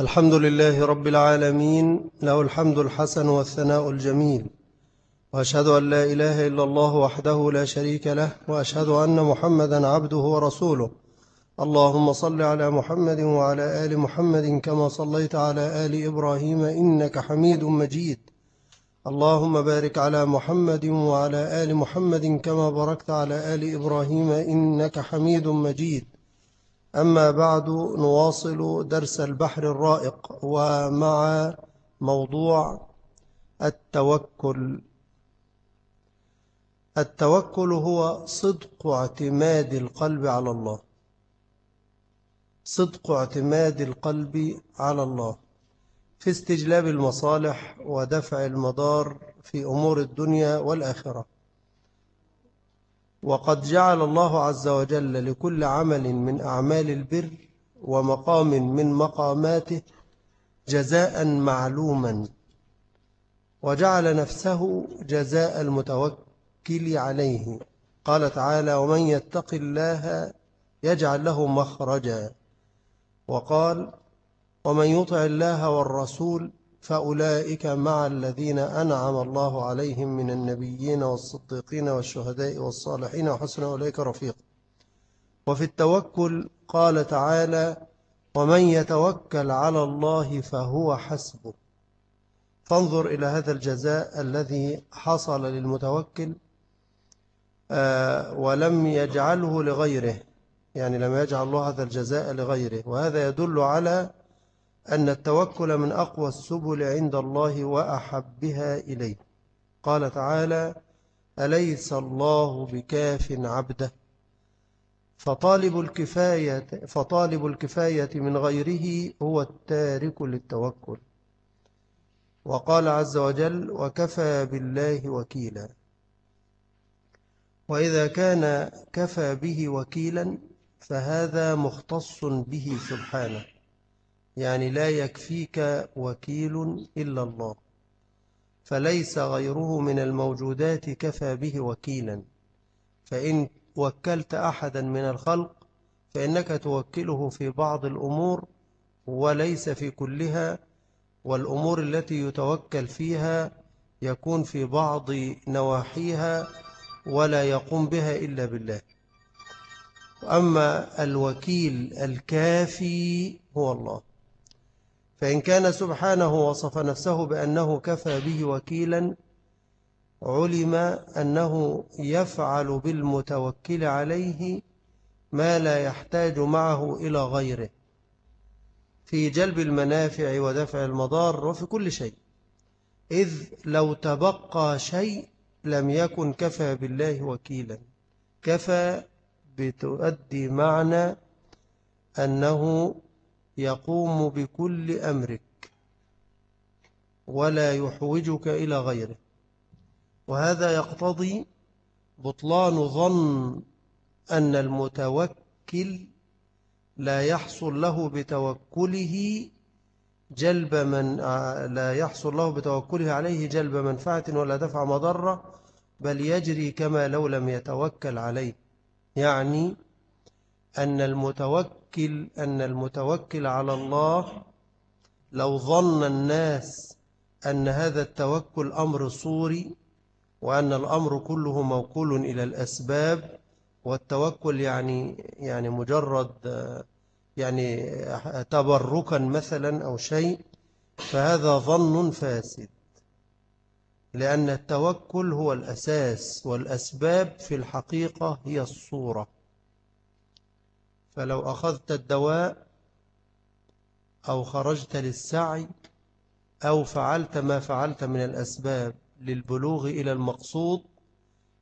الحمد لله رب العالمين له الحمد الحسن والثناء الجميل. وأشهد أن لا إله إلا الله وحده لا شريك له وأشهد أن محمدا عبده ورسوله. اللهم صل على محمد وعلى آل محمد كما صليت على آل إبراهيم إنك حميد مجيد. اللهم بارك على محمد وعلى آل محمد كما باركت على آل إبراهيم إنك حميد مجيد. أما بعد نواصل درس البحر الرائق ومع موضوع التوكل. التوكل هو صدق اعتماد القلب على الله. صدق اعتماد القلب على الله. في استجلاب المصالح ودفع المضار في أمور الدنيا والآخرة. وقد جعل الله عز وجل لكل عمل من أعمال البر ومقام من مقاماته جزاء معلوما وجعل نفسه جزاء المتوكل عليه. قال تعالى ومن يتق الله يجعل له مخرجا وقال ومن يطع الله والرسول فأولئك مع الذين أنعم الله عليهم من النبيين والصديقين والشهداء والصالحين وحسن أولئك رفيق. وفي التوكل قال تعالى ومن يتوكل على الله فهو حسبه. فانظر إلى هذا الجزاء الذي حصل للمتوكل آه، ولم يجعله لغيره يعني لم يجعل الله هذا الجزاء لغيره وهذا يدل على أن التوكل من أقوى السبل عند الله وأحبها إليه. قال تعالى أليس الله بكاف عبده؟ فطالب الكفاية, فطالب الكفاية من غيره هو التارك للتوكل. وقال عز وجل وكفى بالله وكيلا. وإذا كان كفى به وكيلا فهذا مختص به سبحانه. يعني لا يكفيك وكيل إلا الله. فليس غيره من الموجودات كفى به وكيلا. فإن وكلت أحدا من الخلق فإنك توكله في بعض الأمور وليس في كلها والأمور التي يتوكل فيها يكون في بعض نواحيها ولا يقوم بها إلا بالله. أما الوكيل الكافي هو الله. فإن كان سبحانه وصف نفسه بأنه كفى به وكيلا علم أنه يفعل بالمتوكل عليه ما لا يحتاج معه إلى غيره. في جلب المنافع ودفع المضار وفي كل شيء. إذ لو تبقى شيء لم يكن كفى بالله وكيلا. كفى بتؤدي معنى أنه يقوم بكل أمرك ولا يحوجك إلى غيره. وهذا يقتضي بطلان ظن أن المتوكل لا يحصل له بتوكله جلب من لا يحصل له بتوكله عليه جلب منفعة ولا دفع مضرة بل يجري كما لو لم يتوكل عليه. يعني أن المتوكل أن المتوكل على الله لو ظن الناس أن هذا التوكل أمر صوري وأن الأمر كله موكول إلى الأسباب والتوكل يعني يعني مجرد يعني تبركا مثلا أو شيء فهذا ظن فاسد لأن التوكل هو الأساس والأسباب في الحقيقة هي الصورة. فلو أخذت الدواء أو خرجت للسعي أو فعلت ما فعلت من الأسباب للبلوغ إلى المقصود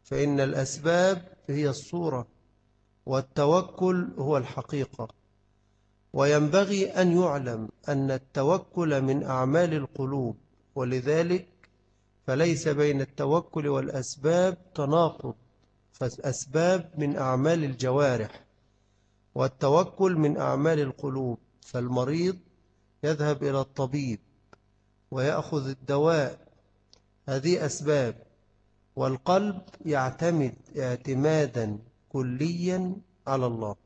فإن الأسباب هي الصورة والتوكل هو الحقيقة. وينبغي أن يعلم أن التوكل من أعمال القلوب ولذلك فليس بين التوكل والأسباب تناقض فالأسباب من أعمال الجوارح. والتوكل من أعمال القلوب فالمريض يذهب إلى الطبيب ويأخذ الدواء. هذه أسباب. والقلب يعتمد اعتمادا كليا على الله.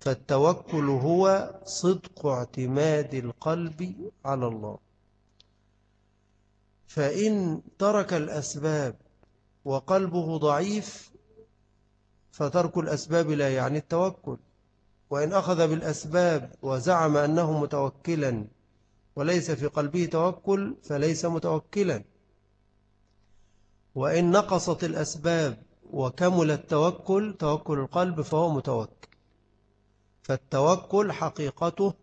فالتوكل هو صدق اعتماد القلب على الله. فإن ترك الأسباب وقلبه ضعيف فترك الأسباب لا يعني التوكل. وإن أخذ بالأسباب وزعم أنه متوكلا وليس في قلبه توكل فليس متوكلا. وإن نقصت الأسباب وكمل التوكل توكل القلب فهو متوكل. فالتوكل حقيقته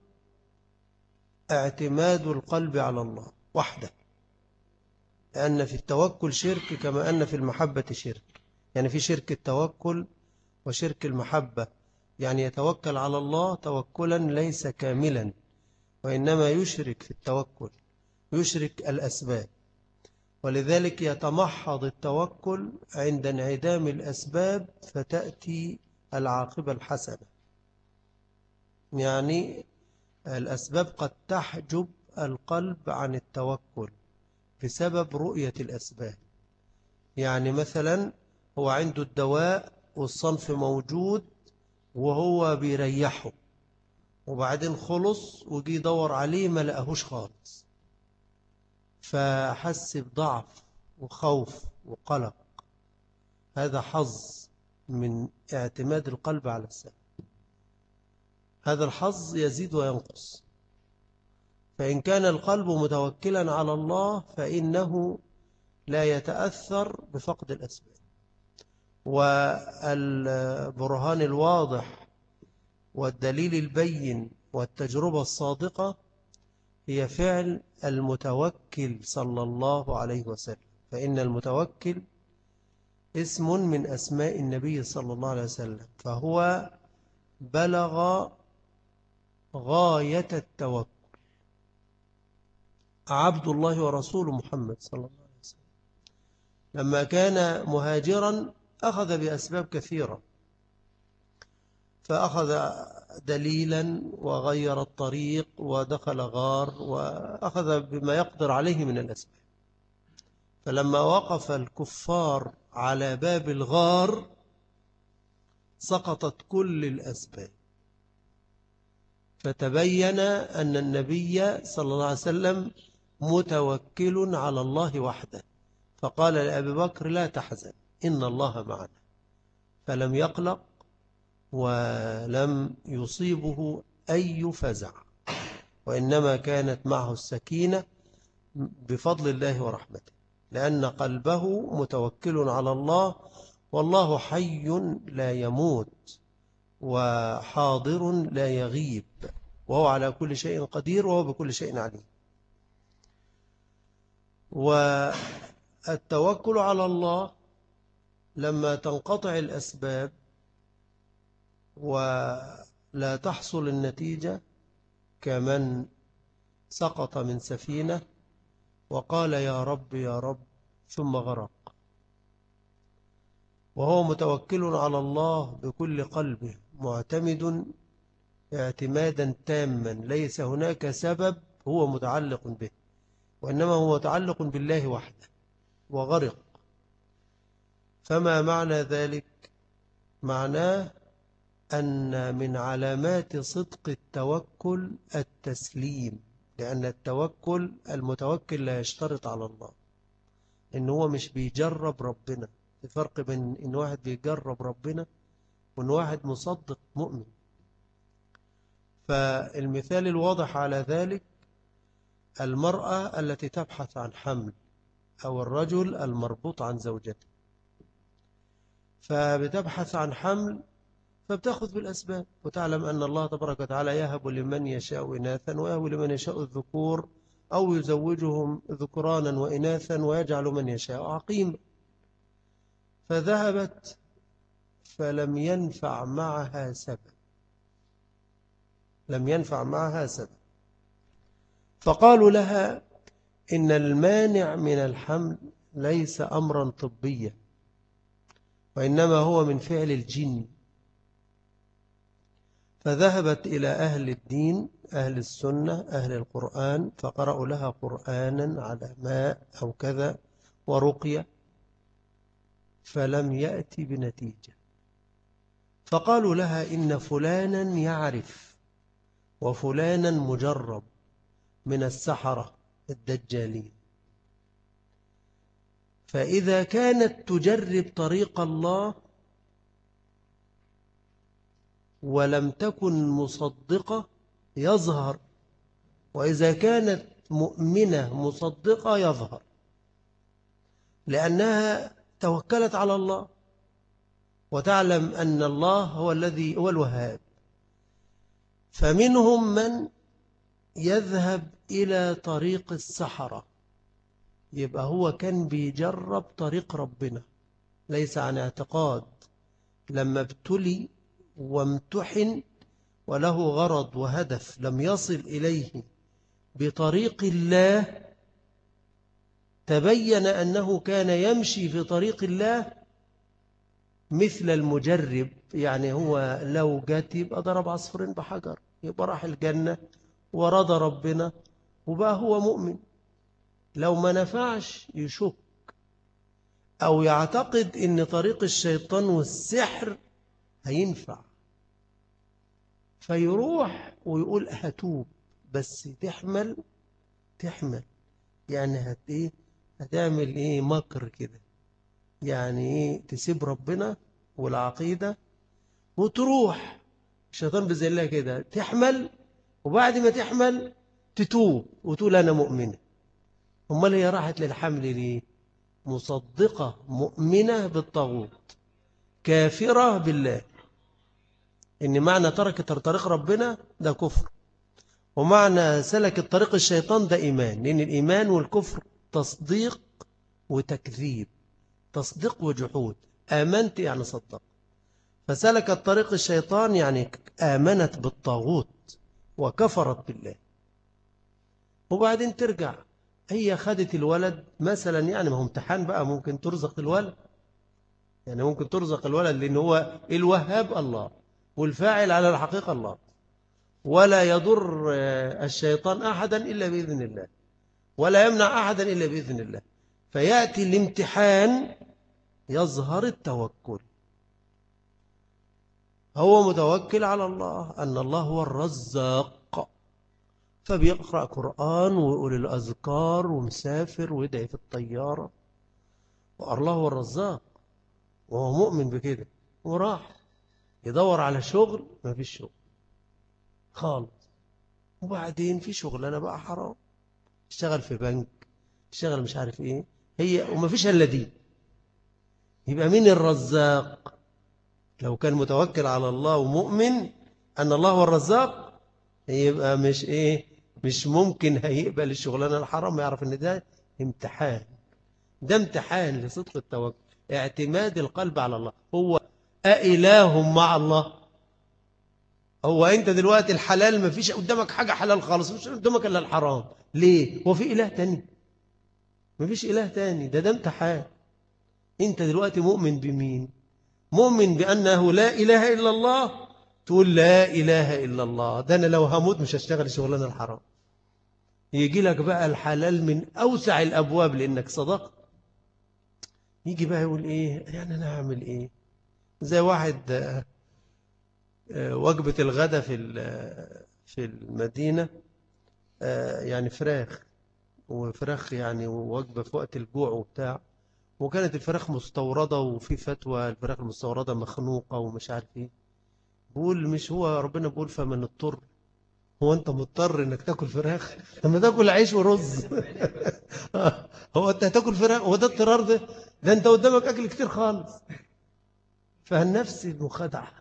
اعتماد القلب على الله وحده لأن في التوكل شرك كما أن في المحبة شرك. يعني في شرك التوكل وشرك المحبة. يعني يتوكل على الله توكلا ليس كاملا وإنما يشرك في التوكل يشرك الأسباب. ولذلك يتمحض التوكل عند انعدام الأسباب فتأتي العاقبة الحسنة. يعني الأسباب قد تحجب القلب عن التوكل بسبب رؤية الأسباب. يعني مثلا هو عنده الدواء والصنف موجود وهو بيريحه. وبعدين خلص وجي يدور عليه ما لقاهوش خالص. فحس بضعف وخوف وقلق. هذا حظ من اعتماد القلب على السبب هذا الحظ يزيد وينقص. فإن كان القلب متوكلا على الله فإنه لا يتأثر بفقد الأسباب. والبرهان الواضح والدليل البين والتجربة الصادقة هي فعل المتوكل صلى الله عليه وسلم. فإن المتوكل اسم من أسماء النبي صلى الله عليه وسلم فهو بلغ غاية التوكل. عبد الله ورسول محمد صلى الله عليه وسلم. لما كان مهاجرا أخذ بأسباب كثيرة. فأخذ دليلا وغير الطريق ودخل غار وأخذ بما يقدر عليه من الأسباب. فلما وقف الكفار على باب الغار سقطت كل الأسباب. فتبين أن النبي صلى الله عليه وسلم متوكل على الله وحده. فقال لأبي بكر لا تحزن. إن الله معنا. فلم يقلق ولم يصيبه أي فزع وإنما كانت معه السكينة بفضل الله ورحمته لأن قلبه متوكل على الله والله حي لا يموت وحاضر لا يغيب وهو على كل شيء قدير وهو بكل شيء عليم. والتوكل على الله لما تنقطع الأسباب ولا تحصل النتيجة كمن سقط من سفينة وقال يا رب يا رب ثم غرق. وهو متوكل على الله بكل قلبه معتمد اعتمادا تاما ليس هناك سبب هو متعلق به وإنما هو متعلق بالله وحده وغرق. فما معنى ذلك؟ معناه أن من علامات صدق التوكل التسليم لأن التوكل المتوكل لا يشترط على الله إن هو مش بيجرب ربنا. في فرق بين إن واحد بيجرب ربنا وإن واحد مصدق مؤمن. فالمثال الواضح على ذلك المرأة التي تبحث عن حمل أو الرجل المربوط عن زوجته. فبتبحث عن حمل فبتأخذ بالأسباب وتعلم أن الله تبارك وتعالى يهب لمن يشاء إناثا ويهب لمن يشاء الذكور أو يزوجهم ذكرانا وإناثا ويجعل من يشاء عقيما. فذهبت فلم ينفع معها سبب. لم ينفع معها سبب. فقالوا لها إن المانع من الحمل ليس أمرا طبيا. وإنما هو من فعل الجن. فذهبت إلى أهل الدين أهل السنة أهل القرآن فقرأوا لها قرآنا على ماء أو كذا ورقية فلم يأتي بنتيجة. فقالوا لها إن فلانا يعرف وفلانا مجرب من السحرة الدجالين. فإذا كانت تجرب طريق الله ولم تكن مصدقة يظهر. وإذا كانت مؤمنة مصدقة يظهر. لأنها توكلت على الله. وتعلم أن الله هو الذي هو الوهاب. فمنهم من يذهب إلى طريق السحرة. يبقى هو كان بيجرب طريق ربنا. ليس عن اعتقاد. لما ابتلي وامتحن وله غرض وهدف لم يصل إليه بطريق الله تبين أنه كان يمشي في طريق الله مثل المجرب. يعني هو لو جات يبقى ضرب عصفورين بحجر يبقى راح الجنة ورضى ربنا وبقى هو مؤمن. لو ما نفعش يشك أو يعتقد أن طريق الشيطان والسحر هينفع. فيروح ويقول هتوب بس تحمل تحمل. يعني هت إيه؟ هتعمل إيه؟ مكر كده. يعني إيه؟ تسيب ربنا والعقيدة وتروح. الشيطان بيزلها كده تحمل وبعد ما تحمل تتوب وتقول أنا مؤمنة أمال هي راحت للحمل ليه مصدقة مؤمنة بالطاغوت كافرة بالله. إن معنى تركت طريق ربنا ده كفر ومعنى سلك الطريق الشيطان ده إيمان لأن الإيمان والكفر تصديق وتكذيب تصديق وجحود. آمنت يعني صدق. فسلكت طريق الشيطان يعني آمنت بالطاغوت وكفرت بالله. وبعدين ترجع هي خدت الولد مثلا يعني ما هو امتحان بقى ممكن ترزق الولد. يعني ممكن ترزق الولد لأن هو الوهاب الله والفاعل على الحقيقة الله. ولا يضر الشيطان أحدا إلا بإذن الله. ولا يمنع أحدا إلا بإذن الله. فيأتي الامتحان يظهر التوكل. هو متوكل على الله أن الله هو الرزاق. فبيقرأ قرآن ويقول الأذكار ومسافر ويدعي في الطيارة. والله هو الرزاق وهو مؤمن بكده وراح يدور على شغل ما فيش شغل. خالص. وبعدين في شغل أنا بقى حرام. اشتغل في بنك اشتغل مش عارف إيه. هي وما فيش إلا دي. يبقى مين الرزاق؟ لو كان متوكل على الله ومؤمن أن الله هو الرزاق يبقى مش إيه؟ مش ممكن هيقبل الشغلانة الحرام يعرف إن ده امتحان. ده امتحان لصدق التوكل اعتماد القلب على الله. هو أإله مع الله. هو أنت دلوقتي الحلال ما فيش قدامك حاجة حلال خالص مش قدامك إلا الحرام. ليه؟ هو في إله تاني. ما فيش إله تاني. ده ده امتحان. أنت دلوقتي مؤمن بمين؟ مؤمن بأنه لا إله إلا الله؟ تقول لا إله إلا الله. ده أنا لو هموت مش هشتغل شغلانة الحرام. يجي لك بقى الحلال من أوسع الأبواب لأنك صدقت. يجي بقى يقول إيه؟ يعني أنا أعمل إيه؟ زي واحد آه، آه، وجبة الغداء في في المدينة آه، يعني فراخ وفراخ يعني وجبة في وقت الجوع وبتاع. وكانت الفراخ مستوردة وفي فتوى الفراخ المستوردة مخنوقة ومش عارف إيه. بقول مش هو ربنا بيقول فمن اضطر. هو انت مضطر انك تاكل فراخ؟ لما تاكل عيش ورز. هو انت هتاكل فراخ؟ هو ده اضطرار ده؟ ده انت قدامك أكل كتير خالص. فالنفس مخدعة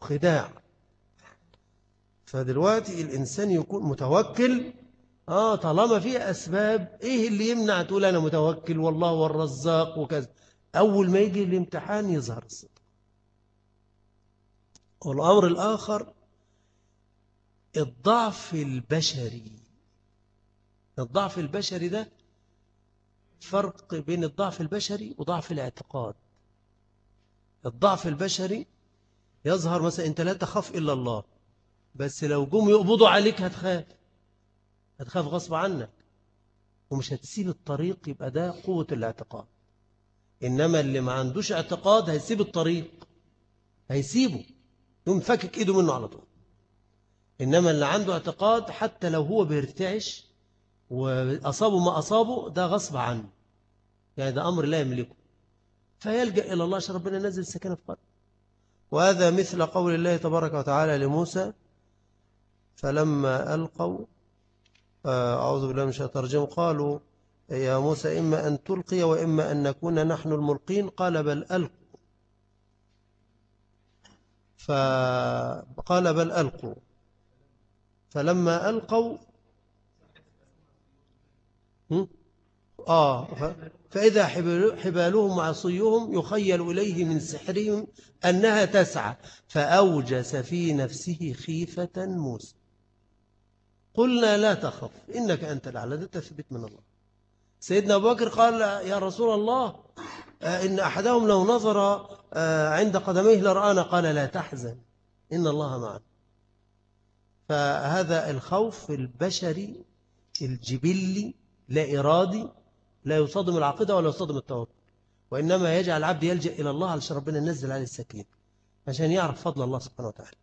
خداع. فدلوقتي الإنسان يكون متوكل آه طالما فيه أسباب. إيه اللي يمنع تقول أنا متوكل؟ والله هو الرزاق وكذا. أول ما يجي الامتحان يظهر الصدق. والأمر الآخر الضعف البشري. الضعف البشري ده فرق بين الضعف البشري وضعف الاعتقاد. الضعف البشري يظهر مثلا أنت لا تخاف إلا الله بس لو جم يقبضوا عليك هتخاف هتخاف غصب عنك ومش هتسيب الطريق يبقى ده قوة الاعتقاد. إنما اللي ما عندوش اعتقاد هيسيب الطريق هيسيبه يقوم فكك إيده منه على طول. إنما اللي عنده اعتقاد حتى لو هو بيرتعش وأصابه ما أصابه ده غصب عنه. يعني ده أمر لا يملكه. فيلجأ إلى الله عشان ربنا ينزل في قلبه. وهذا مثل قول الله تبارك وتعالى لموسى فلما ألقوا آه، أعوذ بالله من الشيطان قالوا يا موسى إما أن تلقي وإما أن نكون نحن الملقين. قال بل ألقوا. فقال بل ألقوا. فلما ألقوا آه فإذا حبالهم وعصيهم يخيل إليه من سحرهم أنها تسعى فأوجس في نفسه خيفة موسى. قلنا لا تخف إنك أنت الأعلى ده تثبت من الله. سيدنا أبو بكر قال يا رسول الله آه، إن أحدهم لو نظر آه، عند قدميه لرآنا قال لا تحزن إن الله معنا فهذا الخوف البشري الجبلي لا إرادي لا يصادم العقيدة ولا يصادم التوكل وإنما يجعل العبد يلجأ إلى الله علشان ربنا ينزل عليه السكينة عشان يعرف فضل الله سبحانه وتعالى.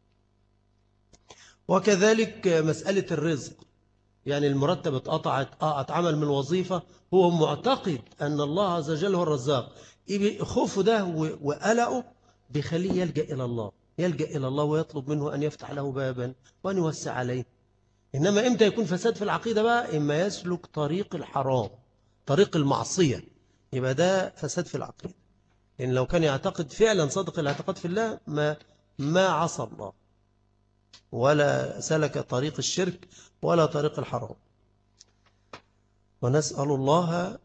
وكذلك مسألة الرزق يعني المرتب اتقطعت آه اتعمل من وظيفة هو معتقد أن الله عز وجل هو الرزاق خوفه ده وقلقه بيخليه يلجأ إلى الله. يلجأ إلى الله ويطلب منه أن يفتح له بابا وأن يوسع عليه. إنما إمتى يكون فساد في العقيدة بقى؟ إما يسلك طريق الحرام طريق المعصية. يبقى ده فساد في العقيدة. لأن لو كان يعتقد فعلا صادق الاعتقاد في الله ما ما عصى الله. ولا سلك طريق الشرك ولا طريق الحرام. ونسأل الله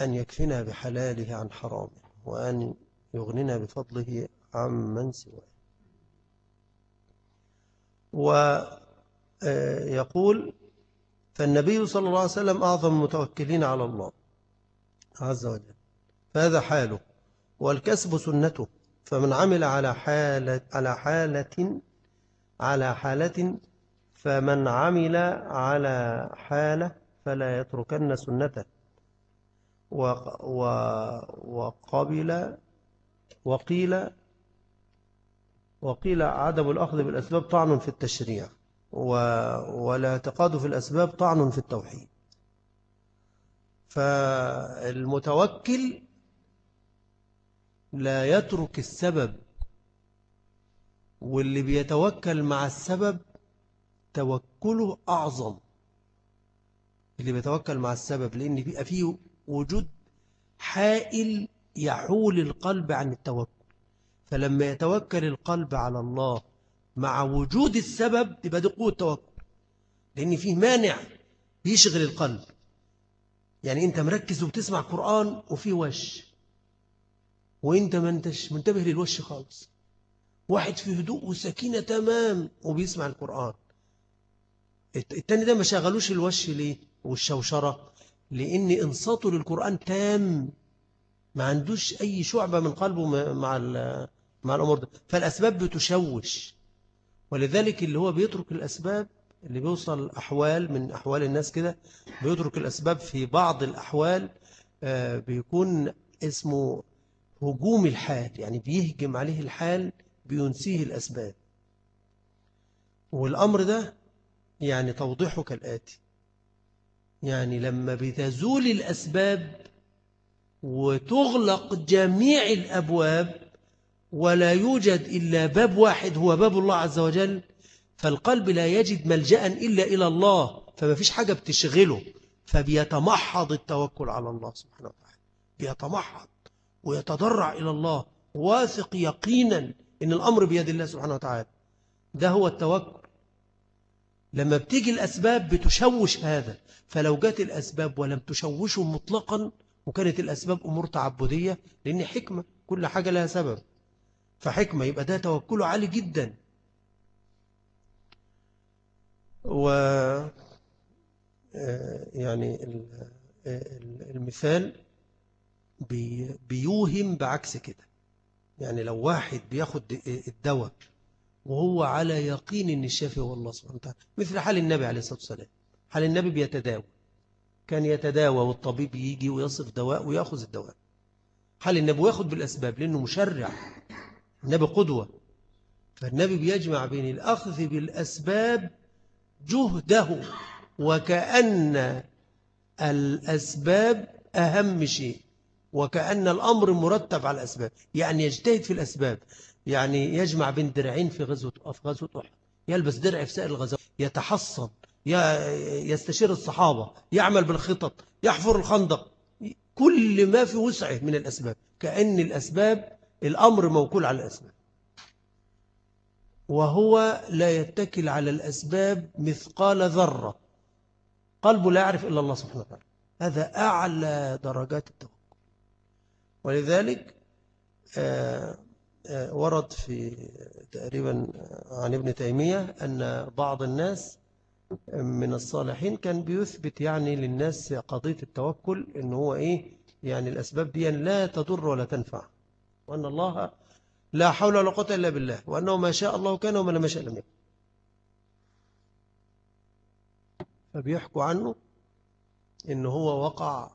أن يكفنا بحلاله عن حرامه وأن يغننا بفضله عمن سواه ويقول فالنبي صلى الله عليه وسلم أعظم المتوكلين على الله عز وجل فهذا حاله والكسب سنته فمن عمل على حالة على حالة على حالة فمن عمل على حالة فلا يتركن سنته. وقبل وقيل وقيل عدم الأخذ بالأسباب طعن في التشريع والاعتقاد في الأسباب طعن في التوحيد. فالمتوكل لا يترك السبب واللي بيتوكل مع السبب توكله أعظم. اللي بيتوكل مع السبب لأن بيبقى فيه وجود حائل يحول القلب عن التوكل. فلما يتوكل القلب على الله مع وجود السبب تبقى دي قوة توكل. لأن فيه مانع بيشغل القلب. يعني أنت مركز وبتسمع قرآن وفيه وش. وأنت ما أنتش منتبه للوش خالص. واحد في هدوء وسكينة تمام وبيسمع القرآن. التاني ده ما شغلوش الوش ليه؟ والشوشرة. لأن إنصاته للقرآن تام. ما عندوش أي شعبة من قلبه مع مع الأمور ده فالأسباب بتشوش. ولذلك اللي هو بيترك الأسباب اللي بيوصل أحوال من أحوال الناس كده بيترك الأسباب في بعض الأحوال آه، بيكون اسمه هجوم الحال. يعني بيهجم عليه الحال بينسيه الأسباب. والأمر ده يعني توضيحه كالآتي. يعني لما بتزول الأسباب وتغلق جميع الأبواب ولا يوجد إلا باب واحد هو باب الله عز وجل فالقلب لا يجد ملجأ إلا إلى الله فما فيش حاجة بتشغله فبيتمحض التوكل على الله سبحانه وتعالى بيتمحض ويتضرع إلى الله واثق يقينا إن الأمر بيد الله سبحانه وتعالى. ده هو التوكل. لما بتيجي الأسباب بتشوش هذا فلو جت الأسباب ولم تشوشه مطلقا وكانت الأسباب أمور تعبدية لأن حكمة كل حاجة لها سبب. فحكمة يبقى ده توكله عالي جدا. و آه، يعني المثال بيوهم بعكس كده. يعني لو واحد بياخد الدواء وهو على يقين إن الشافي هو الله سبحانه وتعالى مثل حال النبي عليه الصلاة والسلام. حال النبي بيتداوى. كان يتداوى والطبيب يجي ويصف دواء ويأخذ الدواء. حال النبي ويأخذ بالأسباب لأنه مشرع. النبي قدوة. فالنبي بيجمع بين الأخذ بالأسباب جهده وكأن الأسباب أهم شيء وكأن الأمر مرتب على الأسباب يعني يجتهد في الأسباب يعني يجمع بين درعين في غزوة في غزوة أحد يلبس درع في سائر الغزوات يتحصن يستشير الصحابة يعمل بالخطط يحفر الخندق كل ما في وسعه من الأسباب كأن الأسباب الأمر موكول على الأسباب. وهو لا يتكل على الأسباب مثقال ذرة. قلبه لا يعرف إلا الله سبحانه وتعالى. هذا أعلى درجات التوكل. ولذلك آه، آه، ورد في تقريبا عن ابن تيمية أن بعض الناس من الصالحين كان بيثبت يعني للناس قضية التوكل إن هو إيه؟ يعني الأسباب دي لا تضر ولا تنفع. وأن الله لا حول ولا قوة إلا بالله وأنه ما شاء الله كان وما لم يشاء لم يكن. فبيحكوا عنه إن هو وقع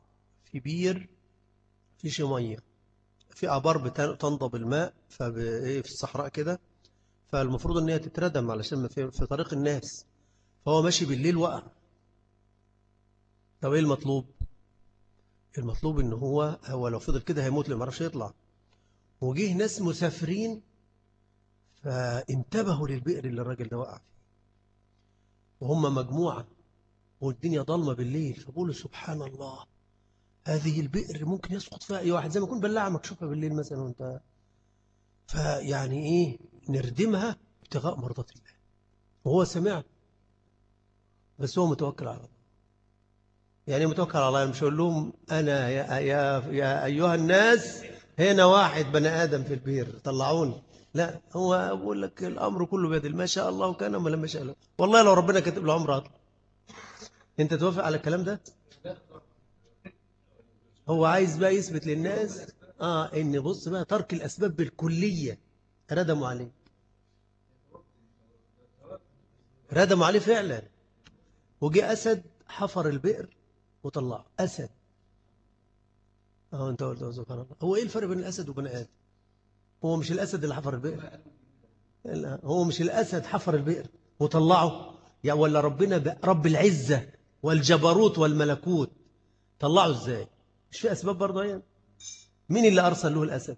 في بير في شمية في أبار بتنضب الماء إيه، في الصحراء كده فالمفروض أن هي تتردم علشان في طريق الناس. فهو ماشي بالليل وقع. طب إيه المطلوب؟ المطلوب إن هو هو لو فضل كده هيموت لما عرفش يطلع. وجيه ناس مسافرين فانتبهوا للبئر اللي الراجل ده وقع فيه. وهم مجموعة والدنيا ضلمة بالليل فبقولوا سبحان الله هذه البئر ممكن يسقط فيها أي واحد زي ما يكون بلاعة مكشوفة بالليل مثلا وأنت فيعني إيه نردمها ابتغاء مرضات الله. وهو سمع بس هو متوكل على الله. يعني متوكل على الله مش أقول لهم أنا يا, يا, يا أيها الناس هنا واحد بني آدم في البير طلعوني. لا هو أقول لك الأمر كله بيد ما شاء الله وكان وما لم يشاء الله. والله لو ربنا كاتب له عمر هطلع أنت توافق على الكلام ده؟ هو عايز بقى يثبت للناس آه إن بص بقى ترك الأسباب بالكلية. ردموا عليه. ردموا عليه فعلا. وجي أسد حفر البئر وطلعه. أسد. أهو أنت قلت سبحان الله. هو إيه الفرق بين الأسد وبين آدم؟ هو مش الأسد اللي حفر البئر؟ هو مش الأسد حفر البئر وطلعه؟ يا ولا ربنا رب العزة والجبروت والملكوت. طلعه إزاي؟ مش في أسباب برضه يعني مين اللي أرسل له الأسد؟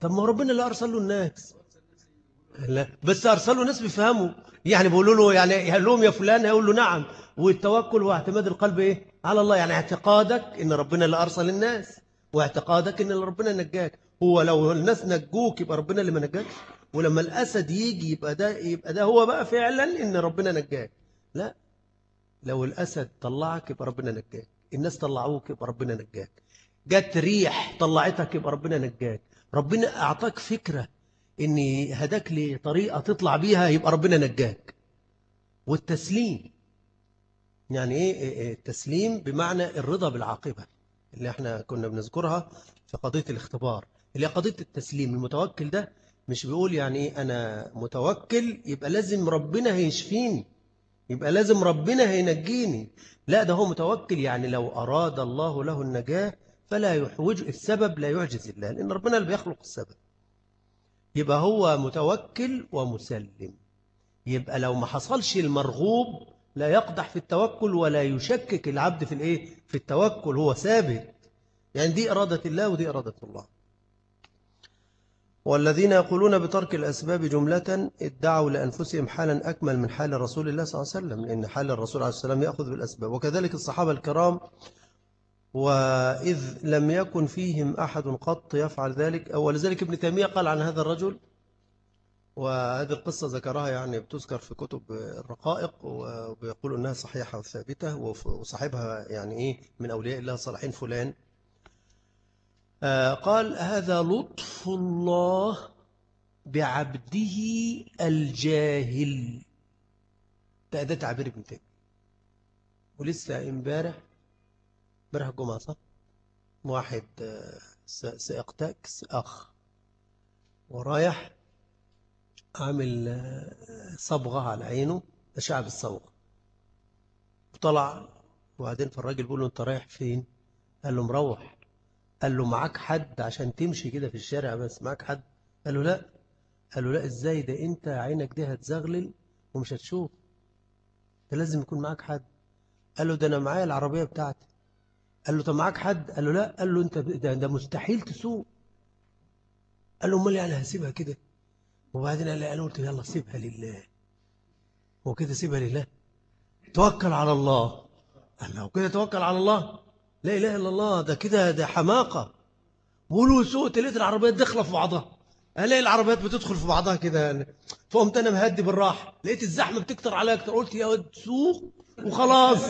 طب ما ربنا اللي أرسل له الناس. لا بس أرسلوا ناس بيفهموا. يعني بيقولوا له يعني قال لهم يا فلان هيقول له نعم. والتوكل هو اعتماد القلب إيه؟ على الله يعني اعتقادك إن ربنا اللي أرسل الناس واعتقادك إن ربنا نجاك. هو لو الناس نجوك يبقى ربنا اللي ما نجاكش. ولما الأسد يجي يبقى ده يبقى ده هو بقى فعلا إن ربنا نجاك. لا لو الأسد طلعك يبقى ربنا نجاك. الناس طلعوك يبقى ربنا نجاك. جت ريح طلعتك يبقى ربنا نجاك. ربنا أعطاك فكرة إن هداك لطريقة تطلع بيها يبقى ربنا نجاك. والتسليم. يعني إيه،, إيه، التسليم بمعنى الرضا بالعاقبة اللي إحنا كنا بنذكرها في قضية الاختبار. اللي هي قضية التسليم المتوكل ده مش بيقول يعني إيه أنا متوكل يبقى لازم ربنا هيشفيني يبقى لازم ربنا هينجيني. لا ده هو متوكل يعني لو أراد الله له النجاة فلا يحوج السبب لا يعجز الله لأن ربنا اللي بيخلق السبب. يبقى هو متوكل ومسلم. يبقى لو ما حصلش المرغوب لا يقدح في التوكل ولا يشكك العبد في الايه؟ في التوكل هو ثابت. يعني دي إرادة الله ودي إرادة الله. والذين يقولون بترك الأسباب جملة ادعوا لأنفسهم حالا أكمل من حال رسول الله صلى الله عليه وسلم لأن حال الرسول عليه السلام يأخذ بالأسباب. وكذلك الصحابة الكرام وإذ لم يكن فيهم أحد قط يفعل ذلك ولذلك ابن تيمية قال عن هذا الرجل وهذه القصة ذكرها يعني بتذكر في كتب الرقائق وبيقولوا أنها صحيحة وثابتة وصاحبها يعني إيه من أولياء الله الصالحين فلان. آه، قال هذا لطف الله بعبده الجاهل. ده ده تعبير ابن تيمية. ولسه إمبارح إمبارح الجمعة صح؟ واحد آه، سائق تاكس أخ. ورايح عامل آه، صبغة على عينه شعب الصبغة وطلع وبعدين فالراجل بيقول له انت رايح فين؟ قال له مروح. قال له معاك حد عشان تمشي كده في الشارع بس معاك حد؟ قال له لا. قال له لا إزاي؟ ده انت عينك دي هتزغلل ومش هتشوف. ده لازم يكون معاك حد. قال له ده أنا معايا العربية بتاعتي. قال له طب معاك حد؟ قال له لا. قال له انت ده, ده مستحيل تسوق. قال له امال يعني هسيبها كده؟ وبعدين قال لي أنا قلت يلا سيبها لله. هو كده سيبها لله؟ توكل على الله. قال له كده توكل على الله؟ لا إله إلا الله ده كده ده حماقة. ولو سوقت لقيت العربيات داخلة في بعضها. الاقي العربيات بتدخل في بعضها كده. فقمت أنا مهدي بالراحة. لقيت الزحمة بتكتر عليا أكتر. قلت يا ود سوق وخلاص.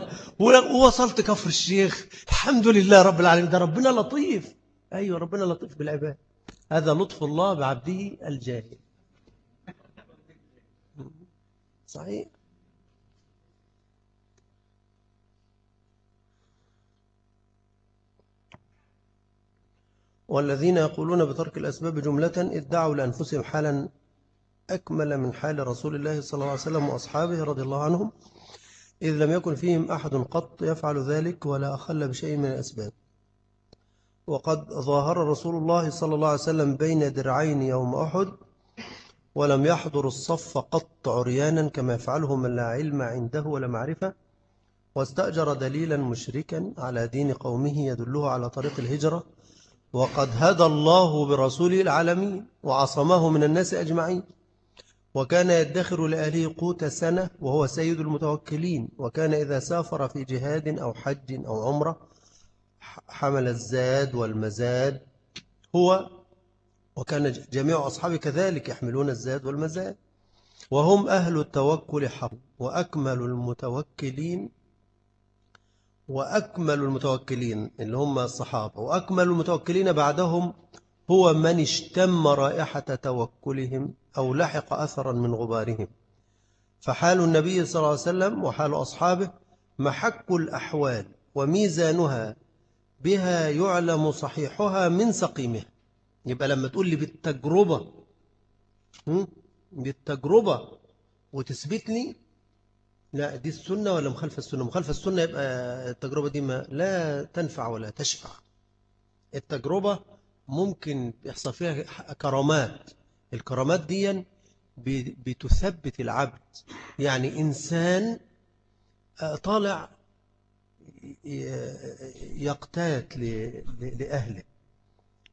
ووصلت كفر الشيخ. الحمد لله رب العالمين. ده ربنا لطيف. أيوه ربنا لطيف بالعباد. هذا لطف الله بعبده الجاهل. صحيح؟ والذين يقولون بترك الأسباب جملة ادعوا لأنفسهم حالا أكمل من حال رسول الله صلى الله عليه وسلم وأصحابه رضي الله عنهم إذ لم يكن فيهم أحد قط يفعل ذلك ولا أخل بشيء من الأسباب. وقد ظاهر رسول الله صلى الله عليه وسلم بين درعين يوم أحد ولم يحضر الصف قط عريانا كما يفعله من لا علم عنده ولا معرفة واستأجر دليلا مشركا على دين قومه يدله على طريق الهجرة وقد هدى الله برسوله العالمين وعصمه من الناس أجمعين. وكان يدخر لأهله قوت سنة وهو سيد المتوكلين وكان إذا سافر في جهاد أو حج أو عمرة حمل الزاد والمزاد هو وكان جميع أصحابه كذلك يحملون الزاد والمزاد. وهم أهل التوكل حق وأكمل المتوكلين وأكمل المتوكلين اللي هم الصحابة. وأكمل المتوكلين بعدهم هو من اشتم رائحة توكلهم أو لحق أثرا من غبارهم. فحال النبي صلى الله عليه وسلم وحال أصحابه محك الأحوال وميزانها بها يعلم صحيحها من سقيمها يبقى لما تقول لي بالتجربة بالتجربة وتثبت لي لا دي السنة ولا مخالفة السنة؟ مخالفة السنة يبقى التجربة دي ما لا تنفع ولا تشفع. التجربة ممكن يحصل فيها كرامات. الكرامات دي بتثبت العبد. يعني إنسان آه، طالع يقتات لأهله.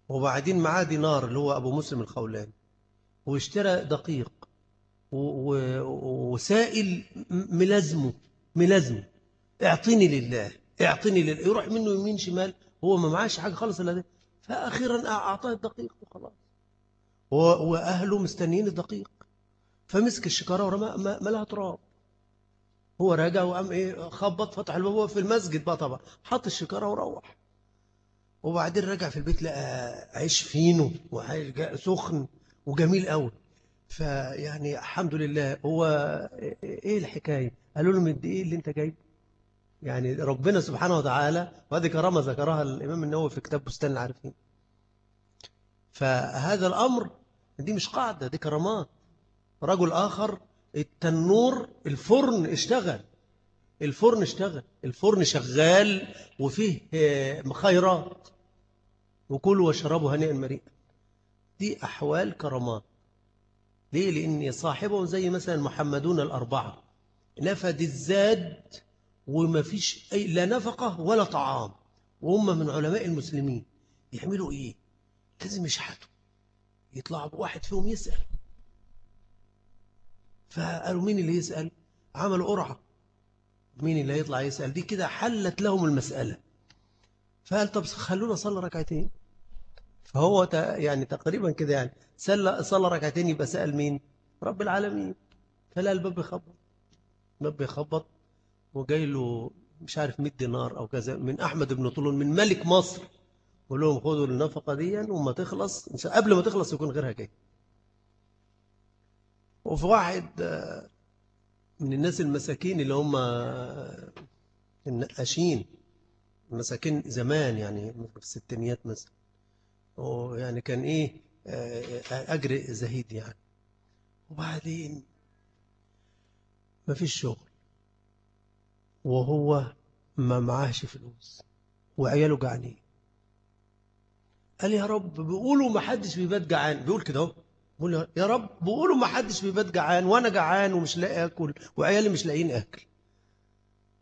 وبعدين معاه دينار اللي هو أبو مسلم الخولاني. واشترى دقيق. وسائل ملازمه ملازمه. اعطيني لله. اعطيني لله. يروح منه يمين شمال. هو ما معاش حاجة خالص إلا ده. فأخيرا أعطاه الدقيق وخلاص. وأهله مستنيين الدقيق. فمسك الشكارة ورمى لها تراب. هو راجع وقام إيه خبط فتح الباب في المسجد بقى طبعا. حط الشكارة وروح. وبعدين رجع في البيت لقى عيش فينو وعيش سخن وجميل قوي. فيعني الحمد لله هو إيه الحكاية؟ قالوا له من إيه اللي أنت جايبه يعني ربنا سبحانه وتعالى وهذه كرامة ذكرها الإمام النووي في كتاب بستان العارفين. فهذا الأمر دي مش قاعدة دي كرامات. رجل آخر التنور الفرن اشتغل. الفرن اشتغل. الفرن شغال وفيه خيرات. وكلوا واشربوا هنيئا مريئا. دي أحوال كرامات. ليه؟ لأن صاحبهم زي مثلا محمدون الأربعة. نفد الزاد وما فيش أي لا نفقة ولا طعام. وهم من علماء المسلمين. يعملوا إيه؟ لازم يشحتوا. يطلعوا بواحد فيهم يسأل. فقالوا مين اللي يسأل. عملوا قرعة. مين اللي هيطلع يسأل؟ دي كده حلت لهم المسألة. فقال طب خلونا صلى ركعتين. فهو يعني تقريبا كده يعني صلى ركعتين يبقى سأل مين؟ رب العالمين. فلا الباب بيخبط. الباب بيخبط. وجاي له مش عارف 100 دينار أو كذا من أحمد بن طولون من ملك مصر. قول لهم خذوا النفقة دي وما تخلص. قبل ما تخلص يكون غيرها جاي. وفي واحد آه، من الناس المساكين اللي هم آه، النقاشين المساكين زمان يعني في الستينيات مثلا. ويعني كان إيه آه، أجر زهيد يعني. وبعدين ما فيش شغل. وهو ما معاهش فلوس. وعياله جعانين. قال يا رب بيقولوا ما حدش بيبات جعان. بيقول كده أهو. بيقول يا رب. بيقولوا ما حدش بيبات جعان وأنا جعان ومش لاقي آكل وعيالي مش لاقيين آكل.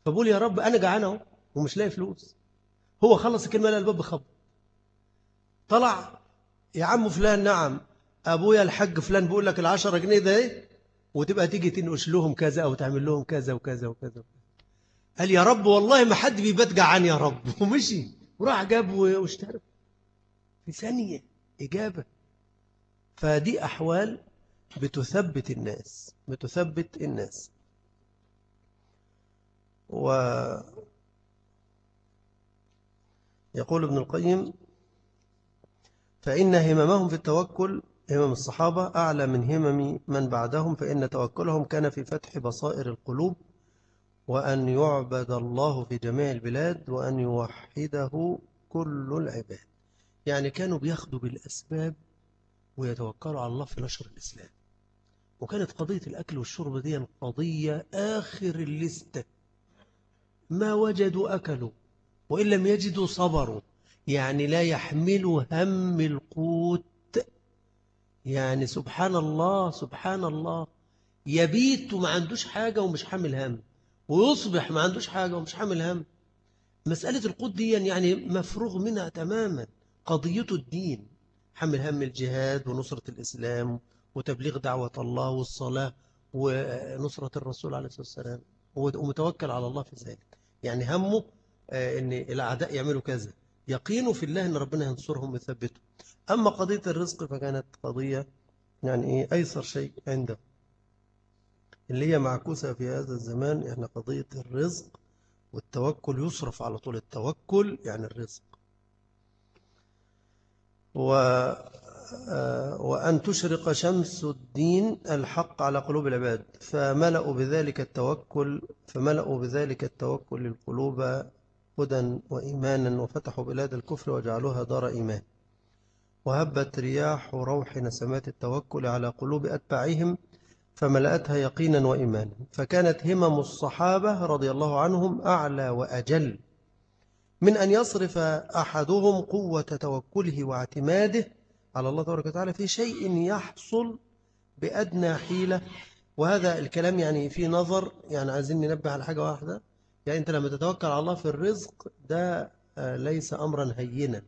فبقول يا رب أنا جعان أهو ومش لاقي فلوس. هو خلص الكلمة لقى الباب بخبط. طلع يا عم فلان نعم. أبويا الحاج فلان بيقول لك العشرة جنيه ده إيه؟ وتبقى تيجي تنقش لهم كذا أو تعمل لهم كذا وكذا وكذا. قال يا رب والله ما حد بيبات جعان يا رب. ومشي وراح جاب واشترى. في ثانية إجابة. فدي أحوال بتثبت الناس بتثبت الناس. و يقول ابن القيم فإن هممهم في التوكل همم الصحابة أعلى من همم من بعدهم فإن توكلهم كان في فتح بصائر القلوب وأن يعبد الله في جميع البلاد وأن يوحده كل العباد. يعني كانوا بياخدوا بالأسباب ويتوكلوا على الله في نشر الإسلام. وكانت قضية الأكل والشرب دي قضية آخر الليستة ما وجدوا أكلوا وإن لم يجدوا صبروا. يعني لا يحملوا هم القوت. يعني سبحان الله سبحان الله. يبيت وما عندوش حاجة ومش حامل هم. ويصبح ما عندوش حاجة ومش حامل هم. مسألة القوت دي يعني مفروغ منها تماما. قضيته الدين. حمل هم الجهاد ونصرة الإسلام وتبليغ دعوة الله والصلاة ونصرة الرسول عليه الصلاة والسلام. ومتوكل على الله في ذلك. يعني همه آه، أن الأعداء يعملوا كذا. يقينه في الله أن ربنا ينصرهم ويثبتهم. أما قضية الرزق فكانت قضية يعني إيه أيسر شيء عنده. اللي هي معكوسة في هذا الزمان يعني قضية الرزق والتوكل يصرف على طول. التوكل يعني الرزق. و آه، وأن تشرق شمس الدين الحق على قلوب العباد. فملأوا بذلك التوكل فملأوا بذلك التوكل للقلوب هدى وإيمانا وفتحوا بلاد الكفر وجعلوها دار إيمان. وهبت رياح روح نسمات التوكل على قلوب أتباعهم فملأتها يقينا وإيمانا. فكانت همم الصحابة رضي الله عنهم أعلى وأجل. من أن يصرف أحدهم قوة توكله واعتماده على الله تبارك وتعالى في شيء يحصل بأدنى حيلة. وهذا الكلام يعني في نظر يعني عايزين ننبه على حاجة واحدة. يعني أنت لما تتوكل على الله في الرزق ده آه، ليس أمرا هينا.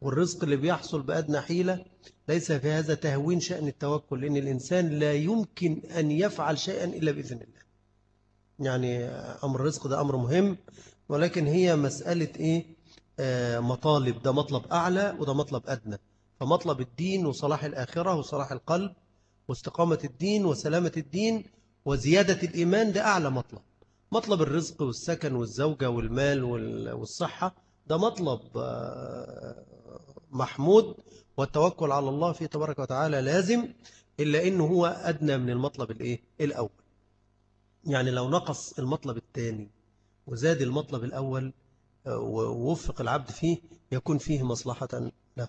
والرزق اللي بيحصل بأدنى حيلة ليس في هذا تهوين شأن التوكل لأن الإنسان لا يمكن أن يفعل شيئا إلا بإذن الله. يعني أمر الرزق ده أمر مهم. ولكن هي مسألة إيه؟ آه مطالب. ده مطلب أعلى وده مطلب أدنى. فمطلب الدين وصلاح الآخرة وصلاح القلب واستقامة الدين وسلامة الدين وزيادة الإيمان ده أعلى مطلب. مطلب الرزق والسكن والزوجة والمال والصحة ده مطلب آه، محمود. والتوكل على الله فيه تبارك وتعالى لازم إلا إنه هو أدنى من المطلب الإيه؟ الأول. يعني لو نقص المطلب الثاني وزاد المطلب الأول آه، ووفق العبد فيه يكون فيه مصلحة له.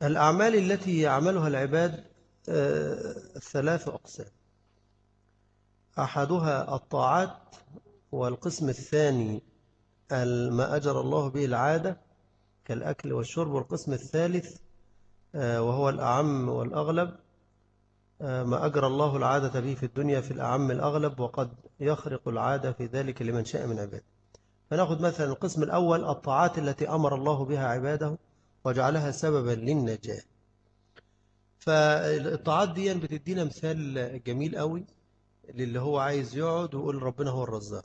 والأعمال التي يعملها العباد آه، ثلاث أقسام. أحدها الطاعات والقسم الثاني ما أجر الله به العادة كالأكل والشرب والقسم الثالث آه، وهو الأعم والأغلب. ما أجرى الله العادة به في الدنيا في الأعم الأغلب وقد يخرق العادة في ذلك لمن شاء من عباده. فنأخذ مثلا القسم الأول الطاعات التي أمر الله بها عباده وجعلها سببا للنجاة. فالطاعات دي بتدينا مثال جميل قوي للي هو عايز يقعد ويقول ربنا هو الرزاق.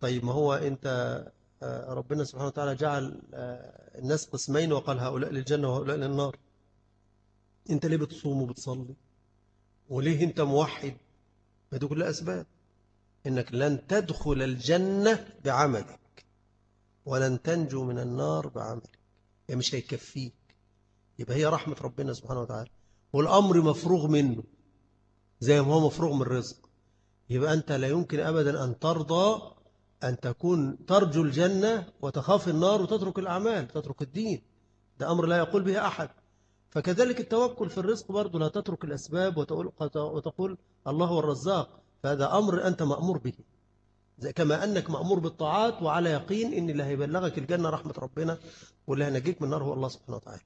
طيب ما هو أنت آه، ربنا سبحانه وتعالى جعل آه، الناس قسمين وقال هؤلاء للجنة وهؤلاء للنار. أنت ليه بتصوم وبتصلي؟ وليه أنت موحد؟ ما دي كلها أسباب. إنك لن تدخل الجنة بعملك ولن تنجو من النار بعملك. يعني مش هيكفيك. يبقى هي رحمة ربنا سبحانه وتعالى. والأمر مفروغ منه زي ما هو مفروغ من الرزق. يبقى أنت لا يمكن أبدا أن ترضى أن تكون ترجو الجنة وتخاف النار وتترك الأعمال تترك الدين. ده أمر لا يقول به أحد. فكذلك التوكل في الرزق برضه لا تترك الأسباب وتقول, وتقول الله هو الرزاق فهذا أمر أنت مأمور به. كما أنك مأمور بالطاعات وعلى يقين إن اللي هيبلغك الجنة رحمة ربنا واللي هنجيك من النار هو الله سبحانه وتعالى.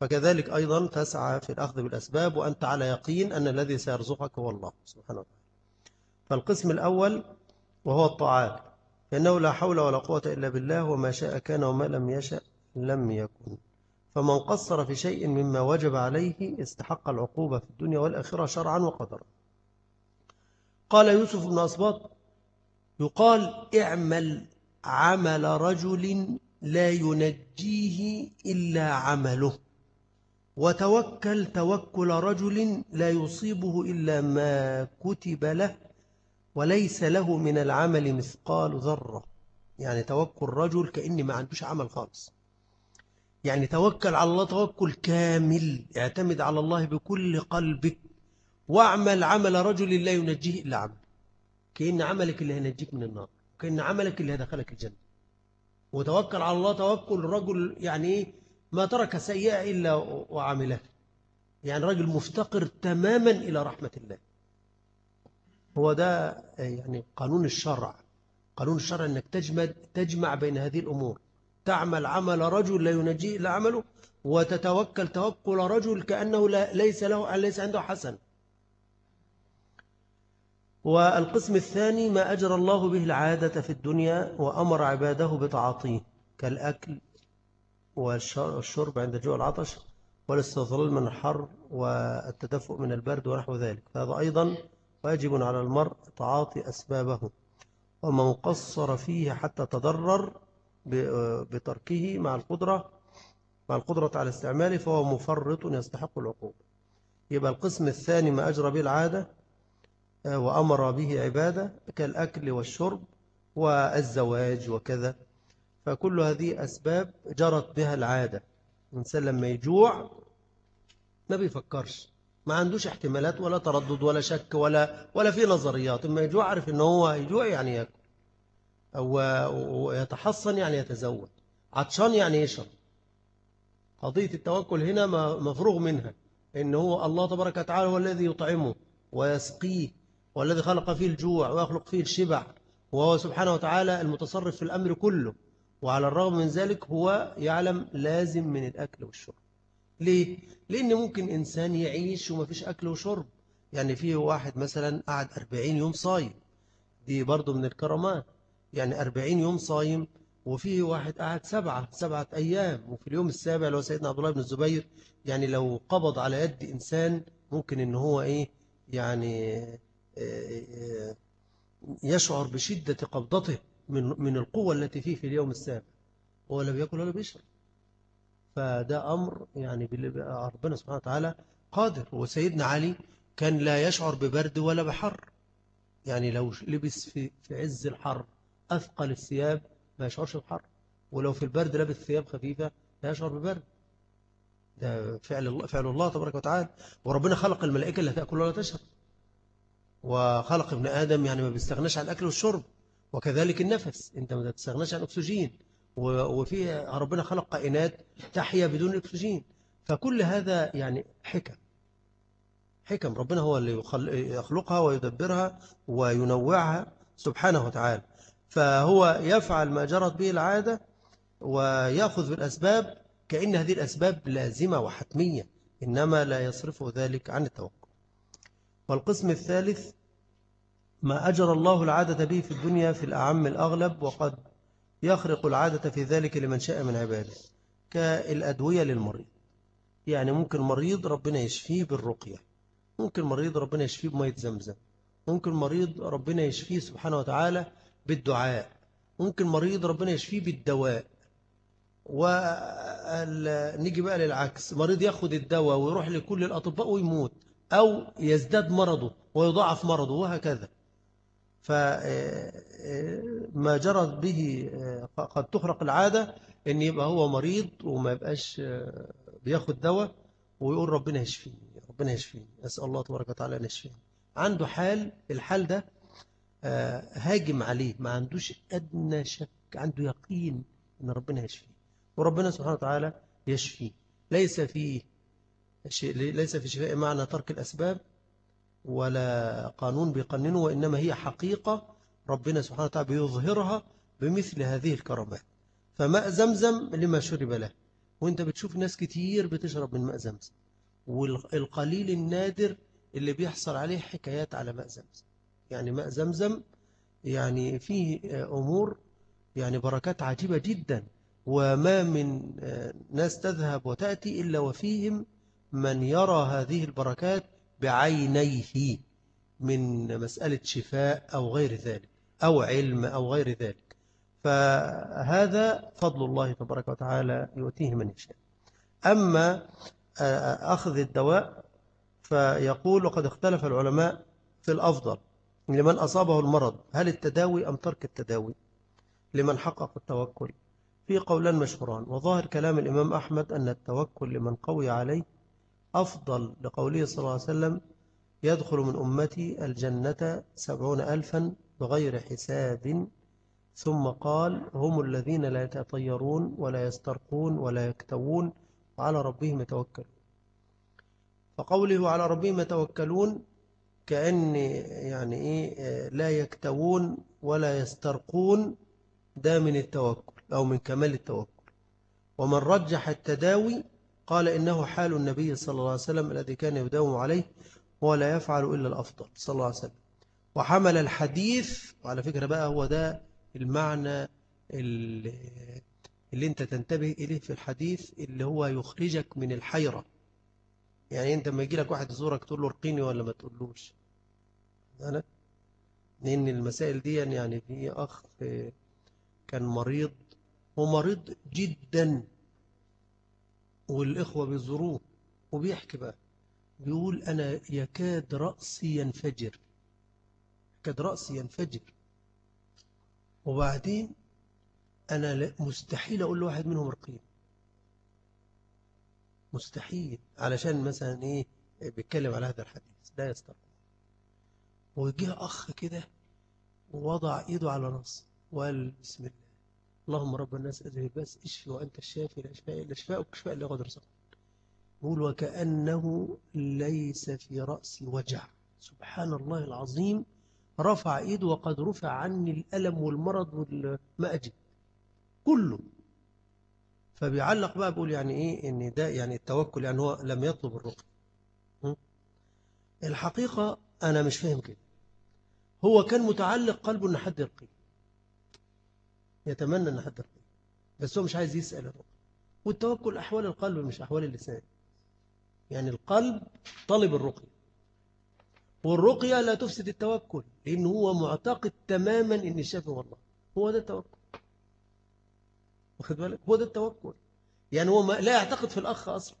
فكذلك أيضا تسعى في الأخذ بالأسباب وأنت على يقين أن الذي سيرزقك هو الله سبحانه وتعالى. فالقسم الأول وهو الطاعات فإنه لا حول ولا قوة إلا بالله وما شاء كان وما لم يشأ لم يكن. فمن قصر في شيء مما وجب عليه استحق العقوبة في الدنيا والآخرة شرعا وقدرا. قال يوسف بن أصباط يقال اعمل عمل رجل لا ينجيه إلا عمله وتوكل توكل رجل لا يصيبه إلا ما كتب له وليس له من العمل مثقال ذرة. يعني توكل رجل كأني ما عندوش عمل خالص. يعني توكل على الله توكل كامل اعتمد على الله بكل قلبك واعمل عمل رجل لا ينجيه إلا عمل كأن عملك اللي هينجيك من النار كأن عملك اللي هيدخلك الجنة. وتوكل على الله توكل رجل يعني إيه؟ ما ترك سيئة إلا وعمله يعني رجل مفتقر تماما إلى رحمة الله. هو ده يعني قانون الشرع. قانون الشرع أنك تجمع, تجمع بين هذه الأمور. تعمل عمل رجل لا ينجيه إلا عمله وتتوكل توكل رجل كأنه لا ليس له ليس عنده حسن. والقسم الثاني ما أجرى الله به العادة في الدنيا وأمر عباده بتعاطيه كالأكل والشرب عند جوع العطش والاستظلال من الحر والتدفؤ من البرد ونحو ذلك. هذا أيضا واجب على المرء تعاطي أسبابه ومن قصر فيه حتى تضرر بتركه مع القدرة مع القدرة على استعماله فهو مفرط يستحق العقوبة. يبقى القسم الثاني ما أجرى به العادة وأمر به عبادة كالأكل والشرب والزواج وكذا. فكل هذه أسباب جرت بها العادة. الإنسان لما يجوع ما بيفكرش ما عندوش احتمالات ولا تردد ولا شك ولا ولا في نظريات. لما يجوع عارف إن هو يجوع يعني ياكل. أو يتحصن يعني يتزود عطشان يعني يشرب. قضية التوكل هنا مفروغ منها. إن هو الله تبارك وتعالى هو الذي يطعمه ويسقيه والذي خلق فيه الجوع ويخلق فيه الشبع. وهو سبحانه وتعالى المتصرف في الأمر كله. وعلى الرغم من ذلك هو يعلم لازم من الأكل والشرب. ليه؟ لأن ممكن إنسان يعيش وما فيش أكل وشرب. يعني فيه واحد مثلا قعد أربعين يوم صايم. دي برضو من الكرامات. يعني أربعين يوم صايم وفيه واحد قعد سبعة سبعة أيام. وفي اليوم السابع لو سيدنا عبد الله بن الزبير يعني لو قبض على يد إنسان ممكن إن هو إيه يعني يشعر بشدة قبضته من من القوة التي فيه في اليوم السابع. هو لم يأكل ولا بيشرب فده أمر يعني ربنا سبحانه وتعالى قادر. وسيدنا علي كان لا يشعر ببرد ولا بحر. يعني لو لبس في في عز الحر أثقل الثياب ما يشعرش بحر ولو في البرد لبس ثياب خفيفة لا يشعر ببرد ده فعل الله فعل الله تبارك وتعالى. وربنا خلق الملائكة اللي تأكل ولا تشرب. وخلق ابن آدم يعني ما بيستغناش عن الأكل والشرب. وكذلك النفس أنت ما تستغناش عن أكسجين وفي ربنا خلق كائنات تحيا بدون أكسجين. فكل هذا يعني حكم. حكم. ربنا هو اللي يخلقها ويدبرها وينوعها سبحانه وتعالى. فهو يفعل ما جرت به العادة ويأخذ بالأسباب كأن هذه الأسباب لازمة وحتمية إنما لا يصرفه ذلك عن التوقع والقسم الثالث ما أجر الله العادة به في الدنيا في الأعم الأغلب وقد يخرق العادة في ذلك لمن شاء من عباده كالأدوية للمريض. يعني ممكن مريض ربنا يشفيه بالرقية ممكن مريض ربنا يشفيه بمية زمزم ممكن مريض ربنا يشفيه سبحانه وتعالى بالدعاء. ممكن مريض ربنا يشفيه بالدواء. ونيجي بقى للعكس. مريض ياخد الدواء ويروح لكل الأطباء ويموت. أو يزداد مرضه ويضاعف مرضه وهكذا. فما جرت به قد تخرق العادة إن يبقى هو مريض وما يبقاش بياخد دواء ويقول ربنا يشفيني ربنا يشفيني. أسأل الله تبارك وتعالى أن يشفيني. عنده حال الحال ده هاجم عليه ما عندوش أدنى شك عنده يقين أن ربنا يشفيه. وربنا سبحانه وتعالى يشفيه ليس فيه ليس في شفاء معنى ترك الأسباب ولا قانون بيقننه وإنما هي حقيقة ربنا سبحانه وتعالى بيظهرها بمثل هذه الكرامات. فماء زمزم لما شرب له. وأنت بتشوف ناس كتير بتشرب من ماء زمزم. والقليل النادر اللي بيحصل عليه حكايات على ماء زمزم. يعني ماء زمزم يعني فيه أمور يعني بركات عجيبة جدا. وما من ناس تذهب وتأتي إلا وفيهم من يرى هذه البركات بعينيه من مسألة شفاء أو غير ذلك أو علم أو غير ذلك. فهذا فضل الله تبارك وتعالى يؤتيه من يشاء. أما أخذ الدواء فيقول وقد اختلف العلماء في الأفضل. لمن أصابه المرض هل التداوي أم ترك التداوي؟ لمن حقق التوكل. في قولان مشهوران وظاهر كلام الإمام أحمد أن التوكل لمن قوي عليه أفضل لقوله صلى الله عليه وسلم يدخل من أمتي الجنة سبعون ألفا بغير حساب. ثم قال هم الذين لا يتطيرون ولا يسترقون ولا يكتوون وعلى ربهم يتوكلون. فقوله على ربهم يتوكلون كأن يعني إيه لا يكتوون ولا يسترقون ده من التوكل أو من كمال التوكل. ومن رجح التداوي قال إنه حال النبي صلى الله عليه وسلم الذي كان يداوم عليه ولا يفعل إلا الأفضل صلى الله عليه وسلم. وحمل الحديث وعلى فكرة بقى هو ده المعنى اللي, أنت تنتبه إليه في الحديث اللي هو يخرجك من الحيرة. يعني أنت لما يجي لك واحد يزورك تقول له ارقيني ولا ما تقولوش. أنا لأن المسائل دي يعني في أخ كان مريض ومريض جدا والإخوة بيزوروه وبيحكي بقى بيقول أنا يكاد رأسي ينفجر يكاد رأسي ينفجر. وبعدين أنا مستحيل أقول لواحد منهم ارقين مستحيل علشان مثلا إيه بيتكلم على هذا الحديث. لا يستطيع. وجه أخ كده ووضع إيده على رأسه وقال بسم الله. اللهم رب الناس أذهب بس اشفي وأنت الشافي لا شفاء إلا شفاءك شفاء إلا غدر سقط. يقول وكأنه ليس في رأسي وجع. سبحان الله العظيم. رفع إيده وقد رفع عني الألم والمرض والما أجد كله. فبيعلق بقى بيقول يعني إيه؟ إن ده يعني التوكل يعني هو لم يطلب الرقي الحقيقة أنا مش فاهم كده. هو كان متعلق قلبه أن حد يرقيه. يتمنى أن حد يرقيه. بس هو مش عايز يسأل الرقي والتوكل أحوال القلب مش أحوال اللسان. يعني القلب طلب الرقية. والرقية لا تفسد التوكل لأنه هو معتقد تماما أن الشافي هو الله. هو ده التوكل. واخد بالك؟ هو ده التوكل. يعني هو ما لا يعتقد في الأخ أصلا.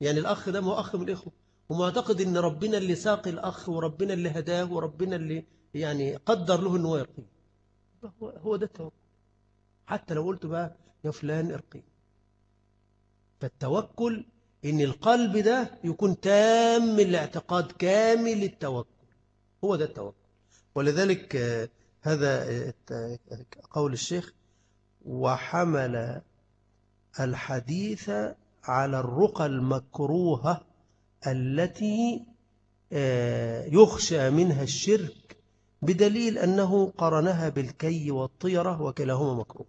يعني الأخ ده هو أخ من الإخوة. ومعتقد إن ربنا اللي ساق الأخ وربنا اللي هداه وربنا اللي يعني قدر له ان هو يرقي هو ده التوكل حتى لو قلت بقى يا فلان ارقي فالتوكل إن القلب ده يكون تام الاعتقاد كامل التوكل هو ده التوكل. ولذلك هذا قول الشيخ وحمل الحديث على الرقى المكروهة التي آه، يخشى منها الشرك بدليل أنه قرنها بالكي والطيرة وكلاهما مكروه.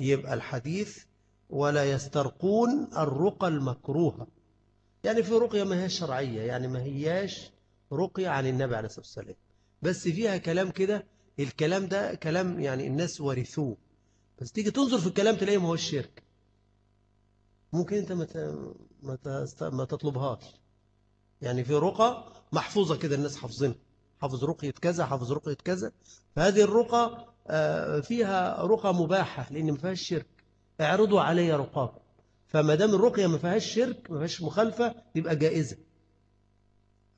يبقى الحديث ولا يسترقون الرقى المكروهة. يعني في رقية ما هي شرعية يعني ما هياش رقية عن النبي عليه الصلاة والسلام. بس فيها كلام كده الكلام ده كلام يعني الناس ورثوه. بس تيجي تنظر في الكلام تلاقيه ما هو الشرك ممكن أنت ما ما تطلبهاش. يعني في رقى محفوظة كده الناس حافظينها. حافظ رقية كذا حافظ رقية كذا. فهذه الرقى آه، فيها رقى مباحة لأن ما فيهاش شرك. اعرضوا علي رقاكم فما دام الرقية ما فيهاش شرك ما فيهاش مخالفة يبقى جائزة.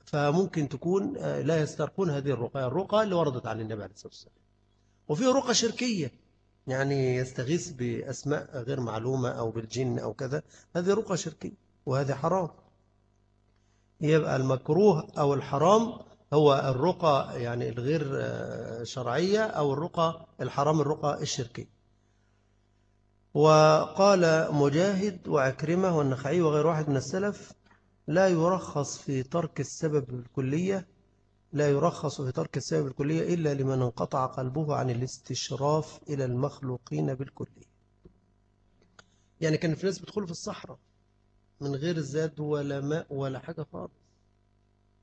فممكن تكون آه، لا يسترقون هذه الرقى. الرقى اللي وردت عن النبي عليه الصلاة والسلام. وفي رقى شركية. يعني يستغيث بأسماء غير معلومة أو بالجن أو كذا هذه رقى شركية وهذا حرام. يبقى المكروه أو الحرام هو الرقى يعني الغير شرعية أو الرقى الحرام الرقى الشركية. وقال مجاهد وعكرمة والنخعي وغير واحد من السلف لا يرخص في ترك السبب الكلية لا يرخص في ترك السبب الكلية إلا لمن انقطع قلبه عن الاستشراف إلى المخلوقين بالكلية. يعني كان في ناس بتدخل في الصحراء من غير زاد ولا ماء ولا حاجة خالص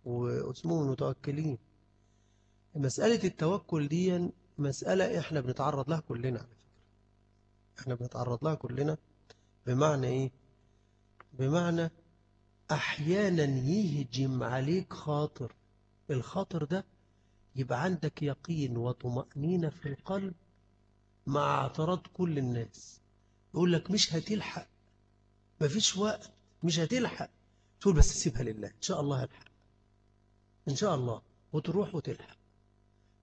واسمهم المتوكلين مسألة التوكل دي مسألة إحنا بنتعرض لها كلنا على فكرة. إحنا بنتعرض لها كلنا بمعنى إيه؟ بمعنى أحيانا يهجم عليك خاطر. الخاطر ده يبقى عندك يقين وطمأنينة في القلب مع اعتراض كل الناس. يقول لك مش هتلحق. مفيش وقت. مش هتلحق. تقول بس سيبها لله. إن شاء الله هلحق. إن شاء الله. وتروح وتلحق.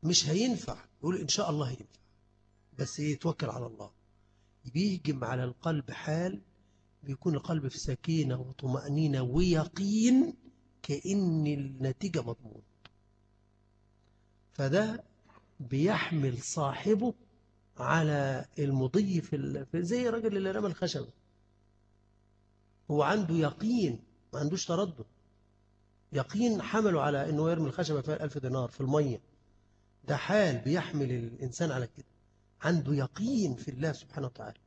مش هينفع. يقول إن شاء الله ينفع بس يتوكل على الله. بيهجم على القلب حال بيكون القلب في سكينة وطمأنينة ويقين كأن النتيجة مضمون فده بيحمل صاحبه على المضي في زي الراجل اللي رمى الخشب هو عنده يقين ما عندوش تردد. يقين حمله على إنه يرمي الخشبة فيها ألف دينار في المية. ده حال بيحمل الإنسان على كده. عنده يقين في الله سبحانه وتعالى.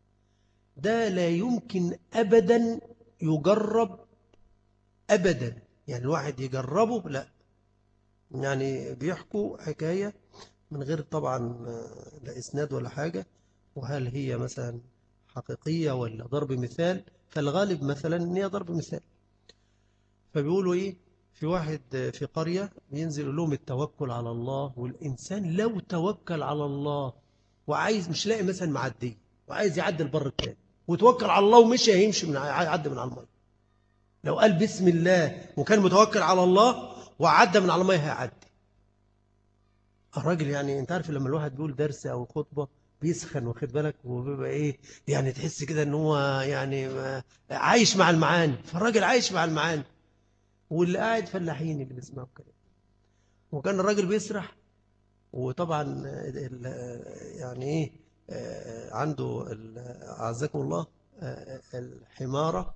ده لا يمكن أبدا يجرب أبدا. يعني الواحد يجربه لا. يعني بيحكوا حكاية من غير طبعا لا إسناد ولا حاجة. وهل هي مثلا حقيقية ولا ضرب مثال؟ فالغالب مثلا إن هي ضرب مثال. فبيقولوا إيه؟ في واحد في قرية بينزل لهم التوكل على الله والإنسان لو توكل على الله وعايز مش لاقي مثلا معدي وعايز يعدي البر التاني وتوكل على الله ومشي هيمشي من يعدي من على المية. لو قال بسم الله وكان متوكل على الله وعدى من على المية هيعدي الراجل يعني انت عارف لما الواحد بيقول درس أو خطبة بيسخن واخد بالك؟ وبيبقى إيه يعني تحس كده ان هو يعني عايش مع المعاني. فالراجل عايش مع المعاني. واللي قاعد فلاحين اللي بيسمعوا الكلام. وكان الراجل بيسرح وطبعا يعني إيه عنده أعزكم الله الحمارة.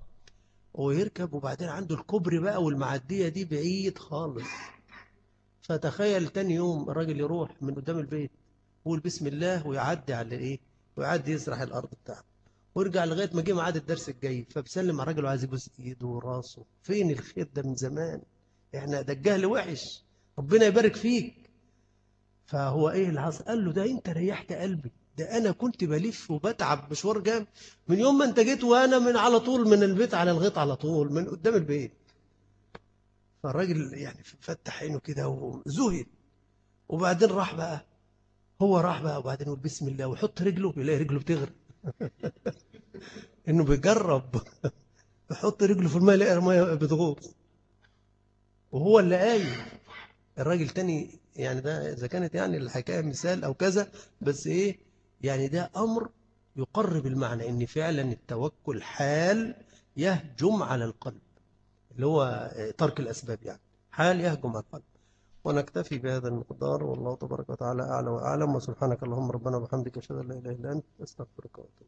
ويركب وبعدين عنده الكوبري بقى والمعدية دي بعيد خالص. فتخيل تاني يوم الراجل يروح من قدام البيت يقول بسم الله ويعدي على إيه ويعدي يسرح الأرض بتاعه. ويرجع لغاية ما جه ميعاد الدرس الجاي فبسلم على الراجل وعايز يبوس ايده وراسه. فين الخير ده من زمان؟ إحنا ده الجهل وحش. ربنا يبارك فيك. فهو إيه اللي حصل؟ قال له ده انت ريحت قلبي. ده أنا كنت بلف وبتعب مشوار جام من يوم ما أنت جيت وأنا من على طول من البيت على الغيط على طول من قدام البيت. فالراجل يعني فتح عينه كده وزهد. وبعدين راح بقى هو راح بقى وبعدين يقول بسم الله ويحط رجله يلاقي رجله بتغرق. إنه بيجرب. يحط رجله في الماء يلاقي الماء بتغوص وهو اللي قايل الراجل تاني يعني ده إذا كانت يعني الحكاية مثال أو كذا بس إيه؟ يعني ده أمر يقرب المعنى إن فعلا التوكل حال يهجم على القلب اللي هو ترك الأسباب يعني حال يهجم على القلب. ونكتفي بهذا المقدار والله تبارك وتعالى أعلى وأعلم وسبحانك اللهم ربنا وبحمدك أشهد أن لا إله إلا أنت أستغفرك وأتوب